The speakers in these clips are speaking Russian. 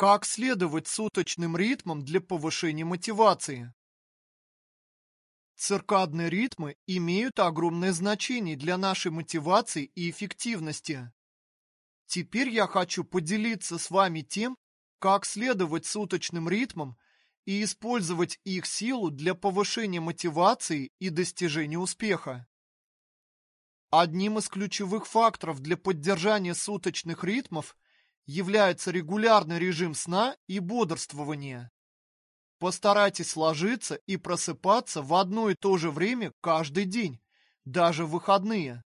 Как следовать суточным ритмам для повышения мотивации? Циркадные ритмы имеют огромное значение для нашей мотивации и эффективности. Теперь я хочу поделиться с вами тем, как следовать суточным ритмам и использовать их силу для повышения мотивации и достижения успеха. Одним из ключевых факторов для поддержания суточных ритмов является регулярный режим сна и бодрствования. Постарайтесь ложиться и просыпаться в одно и то же время каждый день, даже в выходные.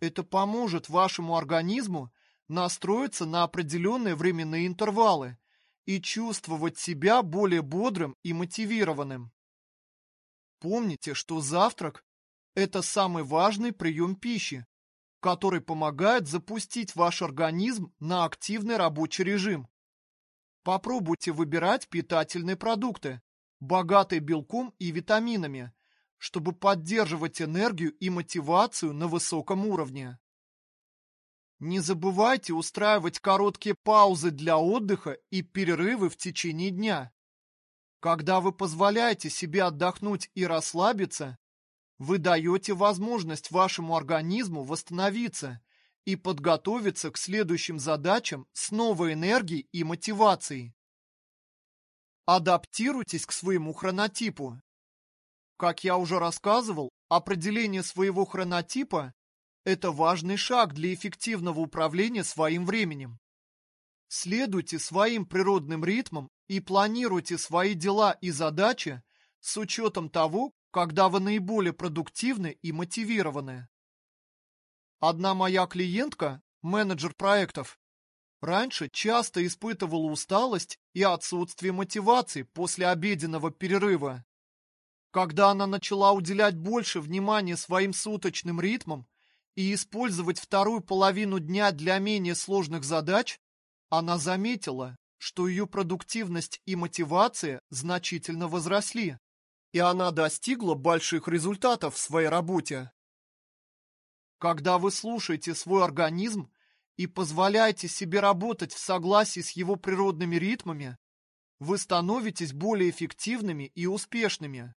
Это поможет вашему организму настроиться на определенные временные интервалы и чувствовать себя более бодрым и мотивированным. Помните, что завтрак – это самый важный прием пищи, который помогает запустить ваш организм на активный рабочий режим. Попробуйте выбирать питательные продукты, богатые белком и витаминами, чтобы поддерживать энергию и мотивацию на высоком уровне. Не забывайте устраивать короткие паузы для отдыха и перерывы в течение дня. Когда вы позволяете себе отдохнуть и расслабиться, вы даете возможность вашему организму восстановиться и подготовиться к следующим задачам с новой энергией и мотивацией. Адаптируйтесь к своему хронотипу. Как я уже рассказывал, определение своего хронотипа – это важный шаг для эффективного управления своим временем. Следуйте своим природным ритмам и планируйте свои дела и задачи с учетом того, когда вы наиболее продуктивны и мотивированы. Одна моя клиентка, менеджер проектов, раньше часто испытывала усталость и отсутствие мотивации после обеденного перерыва. Когда она начала уделять больше внимания своим суточным ритмам и использовать вторую половину дня для менее сложных задач, она заметила, что ее продуктивность и мотивация значительно возросли, и она достигла больших результатов в своей работе. Когда вы слушаете свой организм и позволяете себе работать в согласии с его природными ритмами, вы становитесь более эффективными и успешными.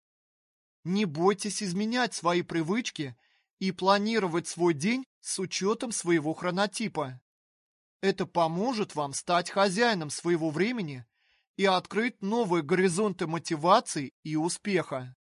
Не бойтесь изменять свои привычки и планировать свой день с учетом своего хронотипа. Это поможет вам стать хозяином своего времени и открыть новые горизонты мотивации и успеха.